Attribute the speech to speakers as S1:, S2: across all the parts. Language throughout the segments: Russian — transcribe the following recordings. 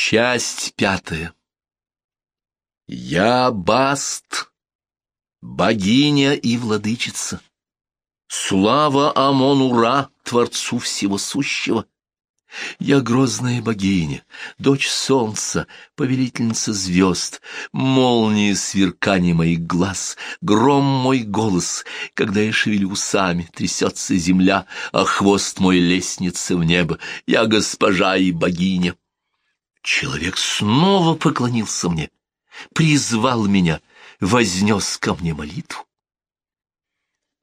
S1: Часть пятая. Я Баст, богиня и владычица. Слава Амон-Ура, Творцу всего сущего. Я грозная богиня, дочь солнца, повелительница звезд, молнии сверкания моих глаз, гром мой голос, когда я шевелю усами, трясется земля, а хвост мой лестница в небо, я госпожа и богиня. Человек снова поклонился мне, призвал меня, вознес ко мне молитву.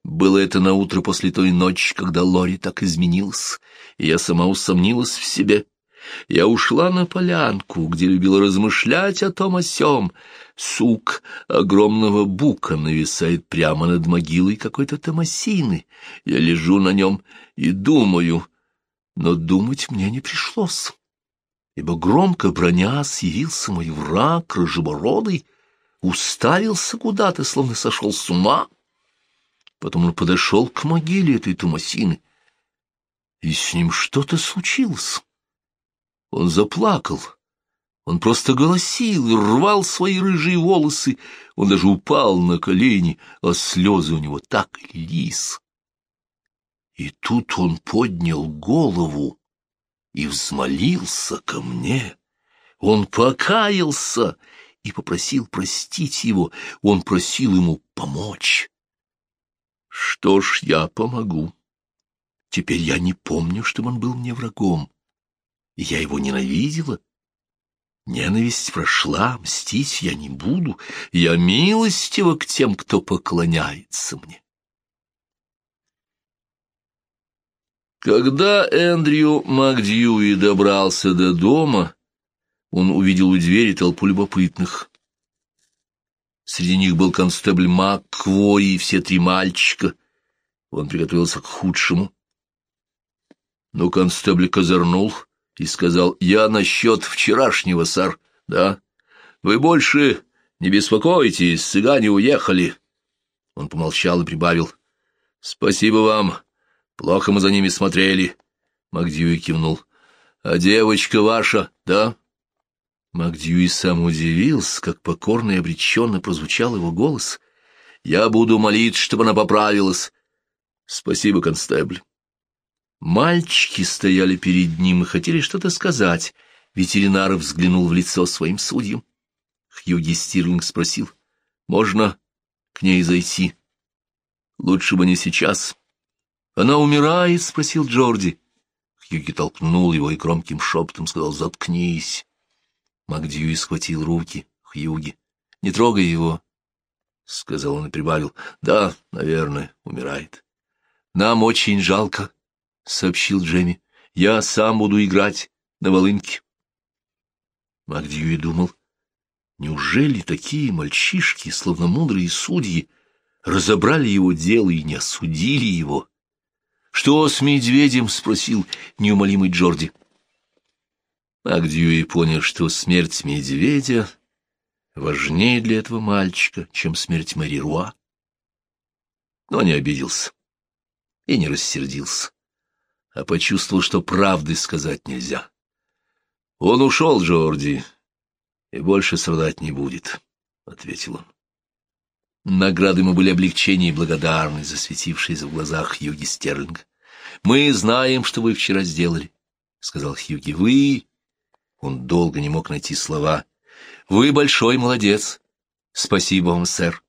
S1: Было это на утро после той ночи, когда Лори так изменилась, и я сама усомнилась в себе. Я ушла на полянку, где любила размышлять о том о сём. Сук огромного бука нависает прямо над могилой какой-то Томасины. Я лежу на нем и думаю, но думать мне не пришлось ибо громко броня явился мой враг, рыжебородый, уставился куда-то, словно сошел с ума. Потом он подошел к могиле этой Томасины, и с ним что-то случилось. Он заплакал, он просто голосил и рвал свои рыжие волосы, он даже упал на колени, а слезы у него так лились. И тут он поднял голову и взмолился ко мне. Он покаялся и попросил простить его, он просил ему помочь. Что ж, я помогу. Теперь я не помню, чтобы он был мне врагом. Я его ненавидела. Ненависть прошла, мстить я не буду. Я милостива к тем, кто поклоняется мне. Когда Эндрю Макдьюи добрался до дома, он увидел у двери толпу любопытных. Среди них был констебль Макквори и все три мальчика. Он приготовился к худшему. Но констебль козырнул и сказал, «Я насчет вчерашнего, сэр, да? Вы больше не беспокойтесь, цыгане уехали». Он помолчал и прибавил, «Спасибо вам, Плохо мы за ними смотрели. Макдьюи кивнул. А девочка ваша, да? Макдьюи сам удивился, как покорно и обреченно прозвучал его голос. Я буду молить, чтобы она поправилась. Спасибо, констебль. Мальчики стояли перед ним и хотели что-то сказать. Ветеринар взглянул в лицо своим судьям. Хьюги Стирлинг спросил, «Можно к ней зайти?» «Лучше бы не сейчас». «Она умирает?» — спросил Джорди. Хьюги толкнул его и громким шепотом сказал «Заткнись». Макдьюи схватил руки Хьюги. «Не трогай его», — сказал он и прибавил. «Да, наверное, умирает». «Нам очень жалко», — сообщил Джемми. «Я сам буду играть на волынке». Макдьюи думал, неужели такие мальчишки, словно мудрые судьи, разобрали его дело и не осудили его? «Что с медведем?» — спросил неумолимый Джорди. Агдьюи понял, что смерть медведя важнее для этого мальчика, чем смерть Мэри Руа. Но не обиделся и не рассердился, а почувствовал, что правды сказать нельзя. «Он ушел, Джорди, и больше страдать не будет», — ответил он. Награды ему были облегчение и благодарность, засветившиеся в глазах Хьюги Стерлинга. «Мы знаем, что вы вчера сделали», — сказал Хьюги. «Вы...» Он долго не мог найти слова. «Вы большой молодец. Спасибо вам, сэр».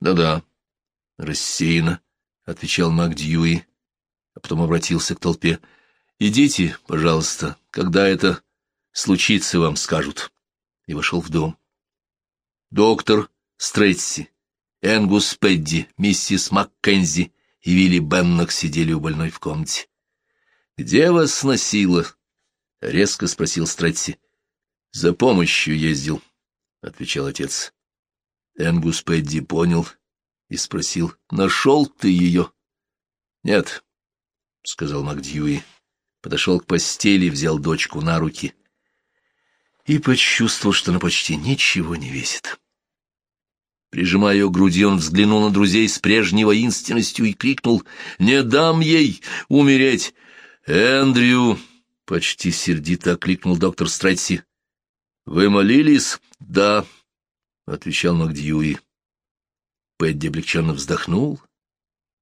S1: «Да-да», — рассеянно, — отвечал Мак Дьюи, а потом обратился к толпе. «Идите, пожалуйста, когда это случится, вам скажут». И вошел в дом. Доктор Стретси Энгус Педди, миссис Маккензи и Вилли Беннок сидели у больной в комнате. «Где вас сносило?» — резко спросил Стретси. «За помощью ездил», — отвечал отец. Энгус Педди понял и спросил, «Нашел ты ее?» «Нет», — сказал Макдьюи. Подошел к постели, взял дочку на руки и почувствовал, что она почти ничего не весит. Прижимая ее к груди, он взглянул на друзей с прежней воинственностью и крикнул «Не дам ей умереть!» «Эндрю!» — почти сердито окликнул доктор Стретси. Вы молились? Да, — отвечал Макдьюи. Пэдди облегченно вздохнул,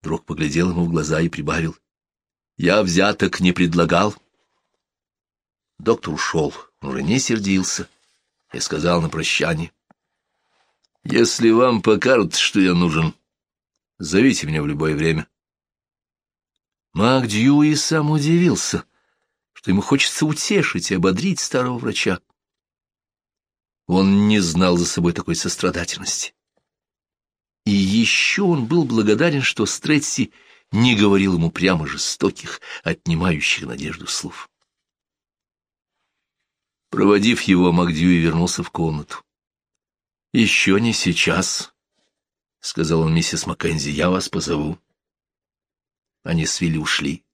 S1: вдруг поглядел ему в глаза и прибавил. Я взяток не предлагал. Доктор ушел, он уже не сердился и сказал на прощание. Если вам покажется, что я нужен, зовите меня в любое время. Мак Дьюи сам удивился, что ему хочется утешить и ободрить старого врача. Он не знал за собой такой сострадательности. И еще он был благодарен, что Стретси не говорил ему прямо жестоких, отнимающих надежду слов. Проводив его, Макдьюи вернулся в комнату. «Еще не сейчас», — сказал он миссис Маккензи, — «я вас позову». Они с Вилли ушли.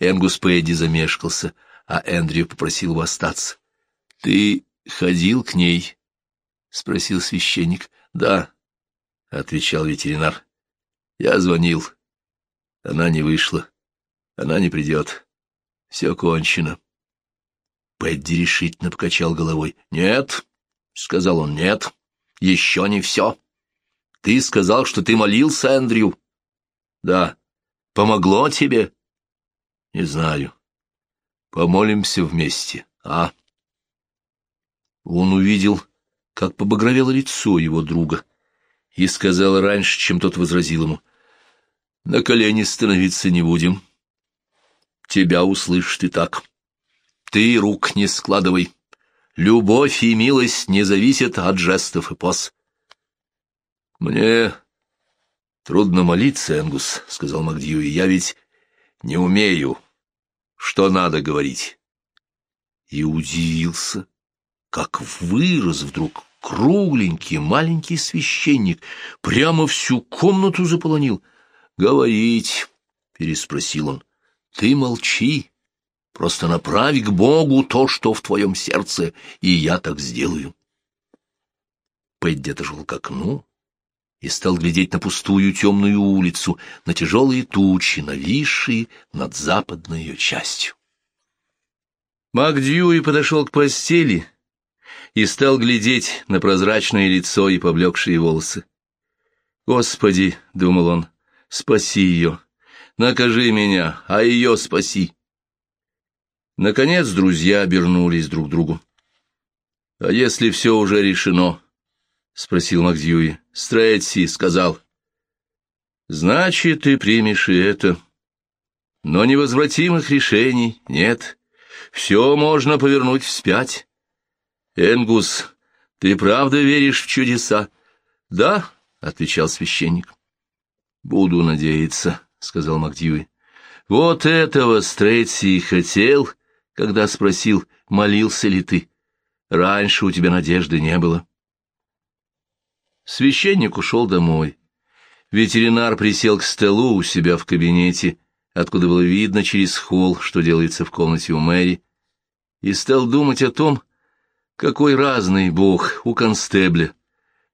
S1: Энгус Пэдди замешкался, а Эндрю попросил его остаться. «Ты ходил к ней?» — спросил священник. «Да», — отвечал ветеринар. «Я звонил. Она не вышла. Она не придет. Все кончено». Пэдди решительно покачал головой. «Нет», — сказал он, — «нет, еще не все. Ты сказал, что ты молился, Эндрю». «Да. Помогло тебе?» «Не знаю. Помолимся вместе, а?» Он увидел, как побагровело лицо его друга, и сказал раньше, чем тот возразил ему, «На колени становиться не будем. Тебя услышишь ты так. Ты рук не складывай. Любовь и милость не зависят от жестов и поз». «Мне трудно молиться, Энгус», — сказал Макдьюи, — «я ведь не умею, что надо говорить». И удивился как вырос вдруг кругленький маленький священник, прямо всю комнату заполонил. «Говорить?» — переспросил он. «Ты молчи, просто направь к Богу то, что в твоем сердце, и я так сделаю». Пэдди отошел к окну и стал глядеть на пустую темную улицу, на тяжелые тучи, нависшие над западной ее частью. Мак Дьюи подошел к постели и стал глядеть на прозрачное лицо и поблекшие волосы. «Господи!» — думал он, — «спаси ее! Накажи меня, а ее спаси!» Наконец друзья обернулись друг к другу. «А если все уже решено?» — спросил Макдьюи. Стрэдси сказал. «Значит, ты примешь и это. Но невозвратимых решений нет. Все можно повернуть вспять. Энгус, ты правда веришь в чудеса? Да, отвечал священник. Буду надеяться, сказал Макдьюи. Вот этого Стрейси и хотел, когда спросил, молился ли ты. Раньше у тебя надежды не было. Священник ушел домой. Ветеринар присел к столу у себя в кабинете, откуда было видно через холл, что делается в комнате у Мэри, и стал думать о том, какой разный бог у констебля,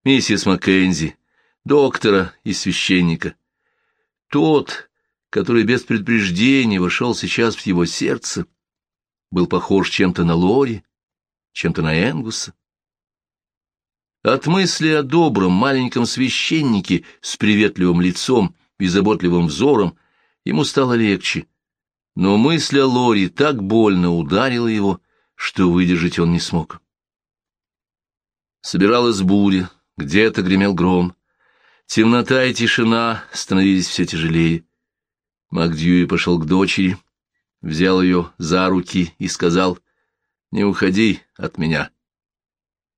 S1: миссис Маккензи, доктора и священника. Тот, который без предупреждения вошел сейчас в его сердце, был похож чем-то на Лори, чем-то на Энгуса. От мысли о добром маленьком священнике с приветливым лицом и заботливым взором ему стало легче, но мысль о Лори так больно ударила его, что выдержать он не смог. Собиралась буря, где-то гремел гром. Темнота и тишина становились все тяжелее. Макдьюи пошел к дочери, взял ее за руки и сказал, «Не уходи от меня».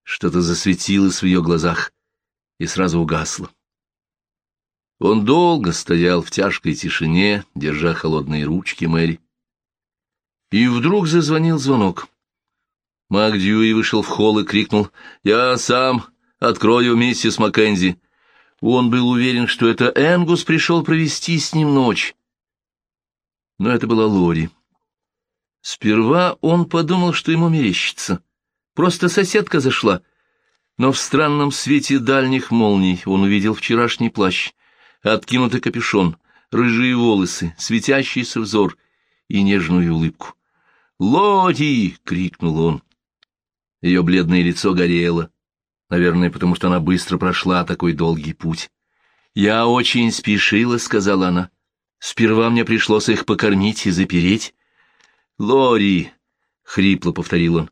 S1: Что-то засветилось в ее глазах и сразу угасло. Он долго стоял в тяжкой тишине, держа холодные ручки Мэри. И вдруг зазвонил звонок. Мак Дьюи вышел в холл и крикнул «Я сам открою миссис Маккензи». Он был уверен, что это Энгус пришел провести с ним ночь. Но это была Лори. Сперва он подумал, что ему мерещится. Просто соседка зашла. Но в странном свете дальних молний он увидел вчерашний плащ, откинутый капюшон, рыжие волосы, светящийся взор и нежную улыбку. «Лори!» — крикнул он. Ее бледное лицо горело, наверное, потому что она быстро прошла такой долгий путь. «Я очень спешила», — сказала она. «Сперва мне пришлось их покормить и запереть». «Лори!» — хрипло повторил он.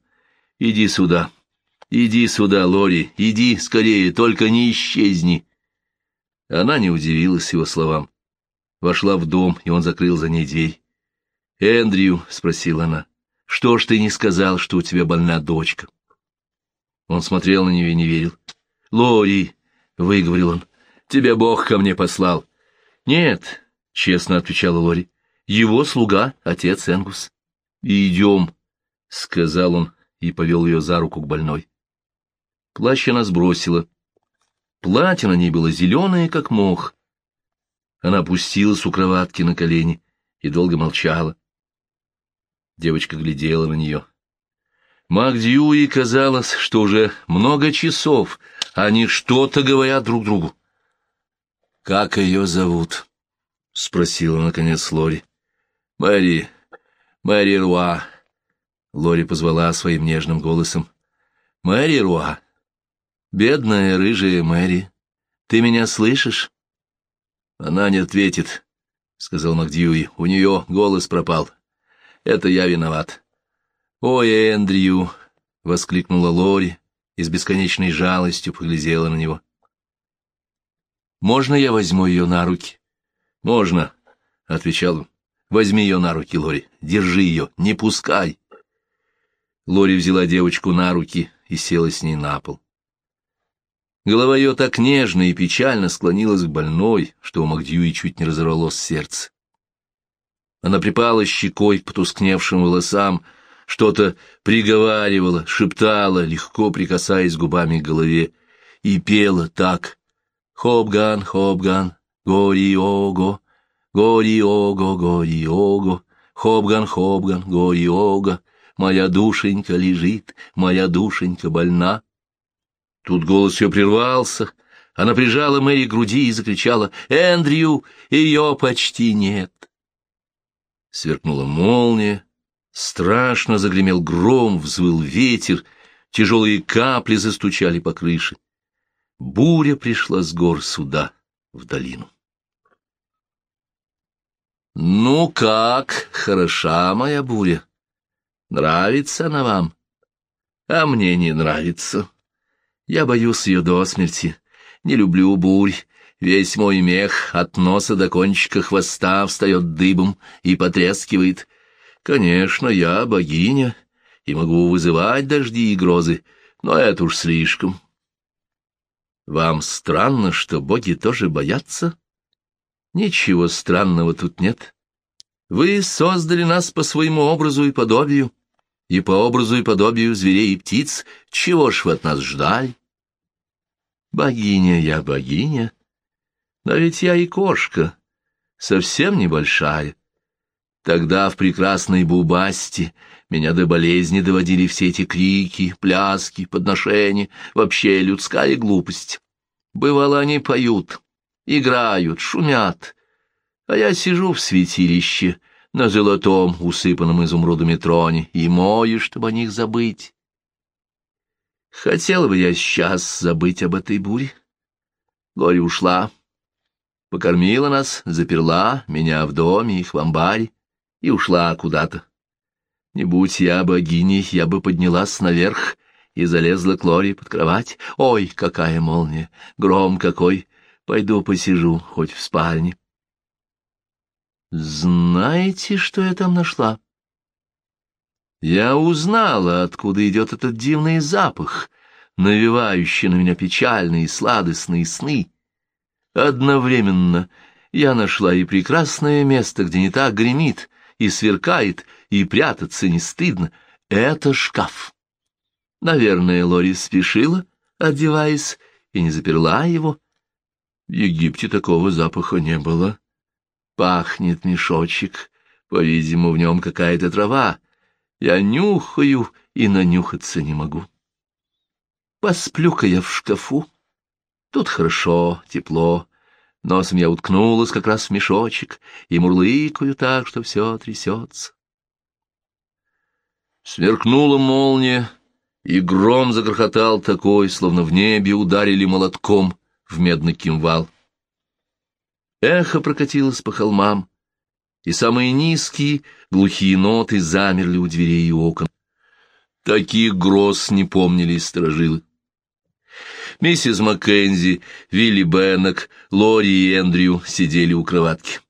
S1: «Иди сюда. Иди сюда, Лори. Иди скорее, только не исчезни». Она не удивилась его словам. Вошла в дом, и он закрыл за ней дверь. «Эндрю», — спросила она, — «что ж ты не сказал, что у тебя больна дочка?» Он смотрел на нее и не верил. «Лори», — выговорил он, — «тебя Бог ко мне послал». «Нет», — честно отвечала Лори, — «его слуга, отец Энгус». «Идем», — сказал он и повел ее за руку к больной. Плащ она сбросила. Платье на ней было зеленое, как мох. Она опустилась у кроватки на колени и долго молчала. Девочка глядела на нее. Магдьюи казалось, что уже много часов они что-то говорят друг другу. «Как ее зовут?» — спросила, наконец, Лори. «Мэри, Мэри Руа». Лори позвала своим нежным голосом. «Мэри Руа, бедная рыжая Мэри, ты меня слышишь?» Она не ответит, — сказал Макдьюи. У нее голос пропал. Это я виноват. Ой, Эндрю! — воскликнула Лори и с бесконечной жалостью поглядела на него. «Можно я возьму ее на руки?» «Можно», — отвечал он. «Возьми ее на руки, Лори, держи ее, не пускай». Лори взяла девочку на руки и села с ней на пол. Голова ее так нежно и печально склонилась к больной, что у Магдьюи чуть не разорвалось сердце. Она припала щекой к потускневшим волосам, что-то приговаривала, шептала, легко прикасаясь губами к голове, и пела так «Хопган, хопган, гори-ого, гори-ого, гори-ого, хопган, гори-ого, моя душенька лежит, моя душенька больна». Тут голос ее прервался. Она прижала Мэри к груди и закричала «Эндрю, ее почти нет!» Сверкнула молния, страшно загремел гром, взвыл ветер, тяжелые капли застучали по крыше. Буря пришла с гор сюда, в долину. «Ну как, хороша моя буря? Нравится она вам? А мне не нравится». Я боюсь ее до смерти, не люблю бурь. Весь мой мех от носа до кончика хвоста встает дыбом и потрескивает. Конечно, я богиня и могу вызывать дожди и грозы, но это уж слишком. Вам странно, что боги тоже боятся? Ничего странного тут нет. Вы создали нас по своему образу и подобию и по образу и подобию зверей и птиц, чего ж вы от нас ждали? Богиня я, богиня, но ведь я и кошка, совсем небольшая. Тогда в прекрасной Бубасти меня до болезни доводили все эти крики, пляски, подношения, вообще людская глупость. Бывало, они поют, играют, шумят, а я сижу в святилище, на золотом, усыпанном изумрудами троне, и мою, чтобы о них забыть. Хотела бы я сейчас забыть об этой буре. Лори ушла, покормила нас, заперла меня в доме, их в амбаре, и ушла куда-то. Не будь я богиней, я бы поднялась наверх и залезла к Лори под кровать. Ой, какая молния! Гром какой! Пойду посижу, хоть в спальне. Знаете, что я там нашла? Я узнала, откуда идет этот дивный запах, навевающий на меня печальные сладостные сны. Одновременно я нашла и прекрасное место, где не так гремит и сверкает, и прятаться не стыдно. Это шкаф. Наверное, Лори спешила, одеваясь, и не заперла его. В Египте такого запаха не было. Пахнет мешочек, по-видимому, в нем какая-то трава. Я нюхаю и нанюхаться не могу. Посплю-ка я в шкафу. Тут хорошо, тепло. Носом я уткнулась как раз в мешочек и мурлыкаю так, что все трясется. Сверкнула молния, и гром загрохотал такой, словно в небе ударили молотком в медный кимвал. Эхо прокатилось по холмам, и самые низкие, глухие ноты замерли у дверей и окон. Таких гроз не помнили сторожилы. Миссис Маккензи, Вилли Беннек, Лори и Эндрю сидели у кроватки.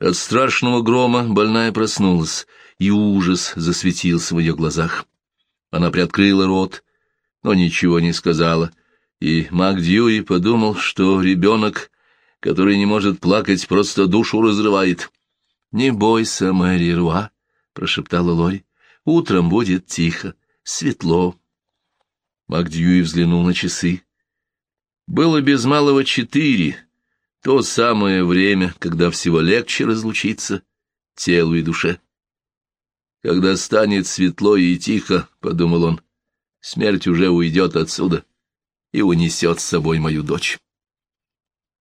S1: От страшного грома больная проснулась, и ужас засветился в ее глазах. Она приоткрыла рот, но ничего не сказала, и Мак Дьюи подумал, что ребенок, который не может плакать, просто душу разрывает. «Не бойся, Мэри Руа», — прошептала Лори. «Утром будет тихо, светло». Макдьюи взглянул на часы. Было без малого четыре, то самое время, когда всего легче разлучиться телу и душе. Когда станет светло и тихо, — подумал он, — смерть уже уйдет отсюда и унесет с собой мою дочь.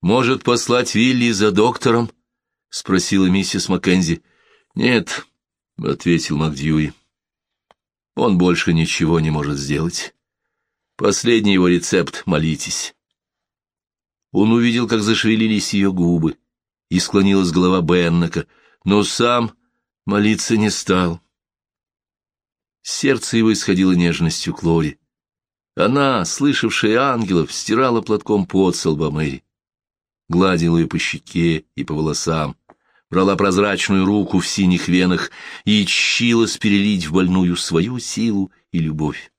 S1: «Может, послать Вилли за доктором?» — спросила миссис Маккензи. «Нет», — ответил Макдьюи. «Он больше ничего не может сделать. Последний его рецепт — молитесь». Он увидел, как зашевелились ее губы, и склонилась голова Беннека, но сам молиться не стал. Сердце его исходило нежностью к Лоре. Она, слышавшая ангелов, стирала платком под со лба Мэри, гладила ее по щеке и по волосам, брала прозрачную руку в синих венах и чилась перелить в больную свою силу и любовь.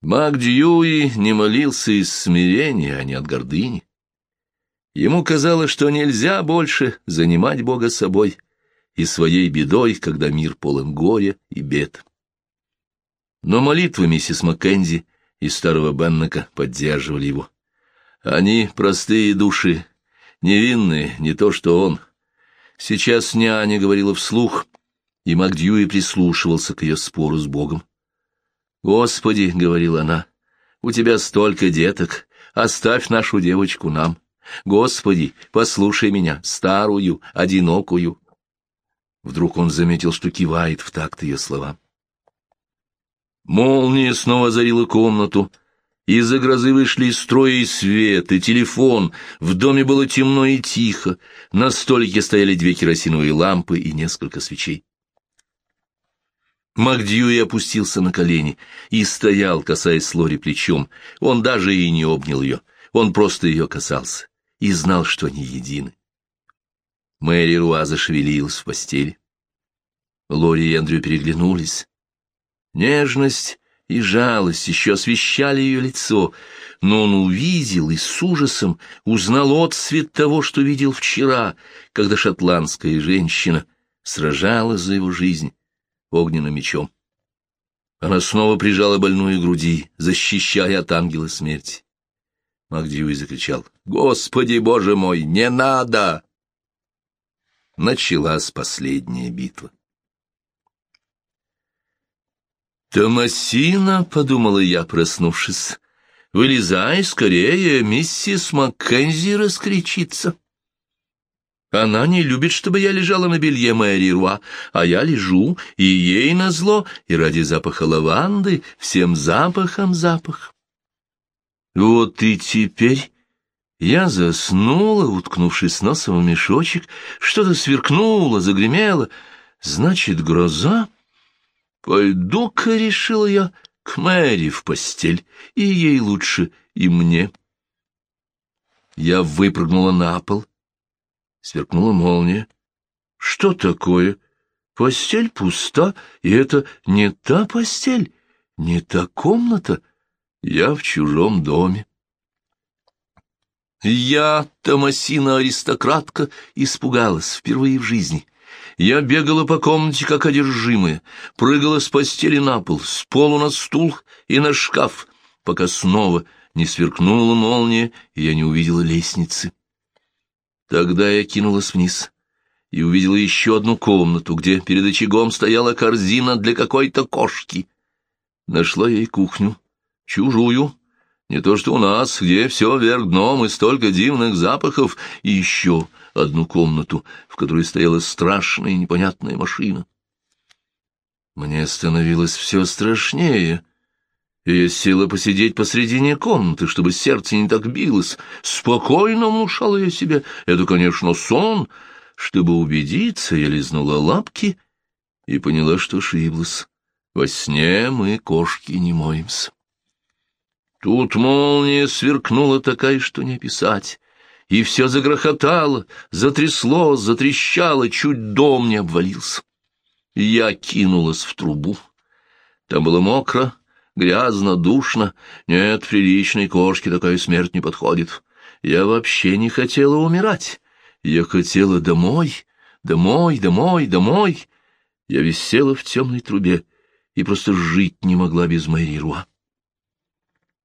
S1: Мак Дьюи не молился из смирения, а не от гордыни. Ему казалось, что нельзя больше занимать Бога собой и своей бедой, когда мир полон горя и бед. Но молитвы миссис Маккензи и старого Беннека поддерживали его. Они простые души, невинные, не то что он. Сейчас няня говорила вслух, и Макдьюи прислушивался к ее спору с Богом. «Господи», — говорила она, — «у тебя столько деток, оставь нашу девочку нам. Господи, послушай меня, старую, одинокую». Вдруг он заметил, что кивает в такт ее словам. Молния снова озарила комнату. Из-за грозы вышли из строя и свет, и телефон. В доме было темно и тихо. На столике стояли две керосиновые лампы и несколько свечей. Макдьюи опустился на колени и стоял, касаясь Лори плечом. Он даже и не обнял ее, он просто ее касался и знал, что они едины. Мэри Руа зашевелилась в постели. Лори и Эндрю переглянулись. Нежность и жалость еще освещали ее лицо, но он увидел и с ужасом узнал отсвет того, что видел вчера, когда шотландская женщина сражалась за его жизнь огненным мечом. Она снова прижала больную груди, защищая от ангела смерти. Магдьюи закричал, «Господи, Боже мой, не надо!» Началась последняя битва. «Томасина», — подумала я, проснувшись, — «вылезай скорее, миссис Маккензи раскричится». Она не любит, чтобы я лежала на белье Мэри Руа, а я лежу, и ей назло, и ради запаха лаванды, всем запахом запах. Вот и теперь я заснула, уткнувшись носом в мешочек, что-то сверкнуло, загремело. Значит, гроза? Пойду-ка, решила я, к Мэри в постель, и ей лучше, и мне. Я выпрыгнула на пол Сверкнула молния. Что такое? Постель пуста, и это не та постель, не та комната. Я в чужом доме. Я, Томасина-аристократка, испугалась впервые в жизни. Я бегала по комнате, как одержимая, прыгала с постели на пол, с полу на стул и на шкаф, пока снова не сверкнула молния, и я не увидела лестницы. Тогда я кинулась вниз и увидела еще одну комнату, где перед очагом стояла корзина для какой-то кошки. Нашла ей кухню, чужую, не то что у нас, где все вверх дном и столько дивных запахов, и еще одну комнату, в которой стояла страшная непонятная машина. Мне становилось все страшнее. Я села посидеть посредине комнаты, чтобы сердце не так билось. Спокойно внушала я себе. Это, конечно, сон. Чтобы убедиться, я лизнула лапки и поняла, что ошиблась. Во сне мы, кошки, не моемся. Тут молния сверкнула такая, что не описать, и все загрохотало, затрясло, затрещало, чуть дом не обвалился. Я кинулась в трубу. Там было мокро, грязно, душно. Нет, приличной кошке такая смерть не подходит. Я вообще не хотела умирать. Я хотела домой, домой, домой, домой. Я висела в темной трубе и просто жить не могла без Мэри Руа.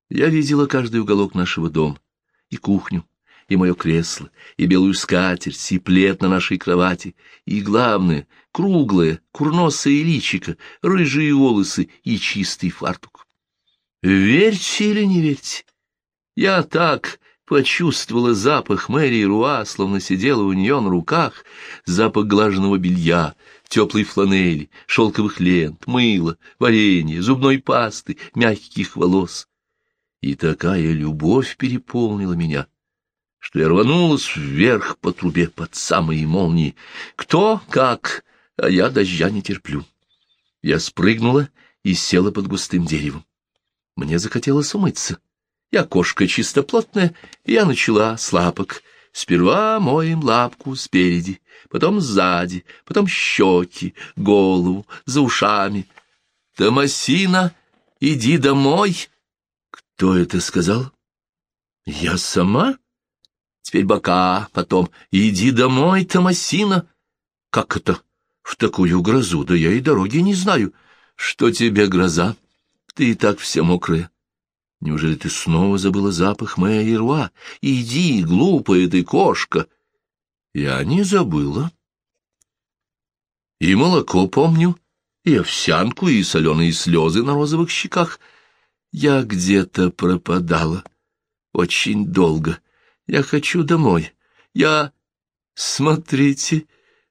S1: Я видела каждый уголок нашего дома, и кухню, и мое кресло, и белую скатерть, и плед на нашей кровати, и, главное, круглое, курносое личико, рыжие волосы и чистый фартук. Верьте или не верьте, я так почувствовала запах Мэри Руа, словно сидела у нее на руках, запах глаженного белья, теплой фланели, шелковых лент, мыла, варенья, зубной пасты, мягких волос и такая любовь переполнила меня, что я рванулась вверх по трубе под самые молнии. Кто как, а я дождя не терплю. Я спрыгнула и села под густым деревом. Мне захотелось умыться. Я кошка чистоплотная, и я начала с лапок. Сперва моем лапку спереди, потом сзади, потом щеки, голову, за ушами. «Томасина, иди домой!» Кто это сказал? Я сама? Теперь бока, потом иди домой, Томасина. Как это? В такую грозу, да я и дороги не знаю. Что тебе гроза? Ты и так вся мокрая. Неужели ты снова забыла запах моей руа? Иди, глупая ты кошка. Я не забыла. И молоко помню, и овсянку, и соленые слезы на розовых щеках — я где-то пропадала. Очень долго. Я хочу домой. Я... Смотрите,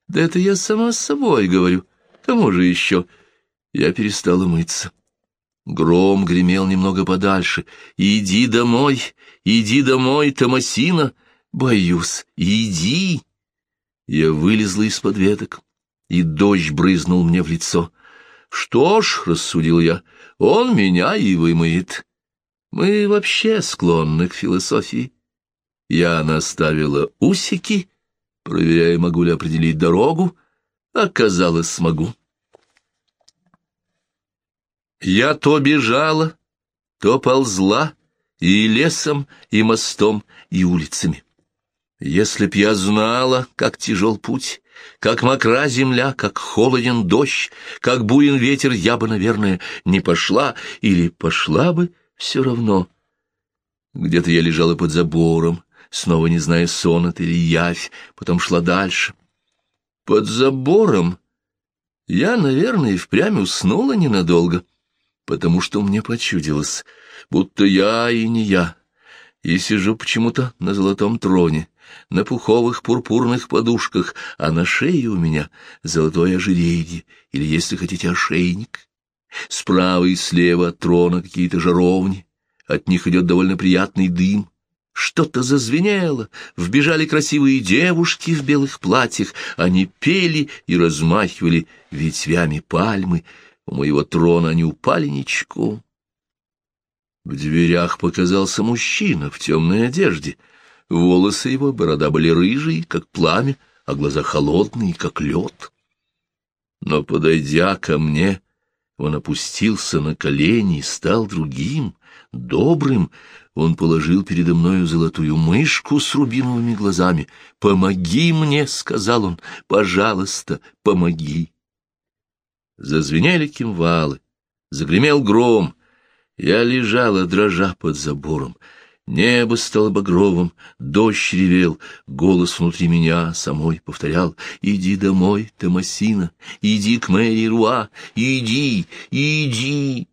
S1: да это я сама с собой говорю. Кому же еще? Я перестала мыться. Гром гремел немного подальше. «Иди домой! Иди домой, Томасина!» «Боюсь! Иди!» Я вылезла из-под веток, и дождь брызнул мне в лицо. «Что ж», — рассудил я, — «он меня и вымоет». Мы вообще склонны к философии. Я наставила усики, проверяя, могу ли определить дорогу. Оказалось, смогу. Я то бежала, то ползла, и лесом, и мостом, и улицами. Если б я знала, как тяжел путь, как мокра земля, как холоден дождь, как буен ветер, я бы, наверное, не пошла, или пошла бы все равно. Где-то я лежала под забором, снова не зная, сон это или явь, потом шла дальше. Под забором я, наверное, впрямь уснула ненадолго, потому что мне почудилось, будто я и не я, и сижу почему-то на золотом троне, на пуховых пурпурных подушках, а на шее у меня золотое ожерелье, или, если хотите, ошейник. Справа и слева от трона какие-то жаровни, от них идет довольно приятный дым. Что-то зазвенело, вбежали красивые девушки в белых платьях, они пели и размахивали ветвями пальмы, у моего трона они упали ничком. В дверях показался мужчина в темной одежде — Волосы его, борода были рыжие, как пламя, а глаза холодные, как лед. Но, подойдя ко мне, он опустился на колени и стал другим, добрым. Он положил передо мною золотую мышку с рубиновыми глазами. «Помоги мне!» — сказал он. «Пожалуйста, помоги!» Зазвенели кимвалы, загремел гром. Я лежала, дрожа под забором. Небо стало багровым, дождь ревел, голос внутри меня самой повторял «Иди домой, Томасина, иди к Мэри Руа, иди, иди!»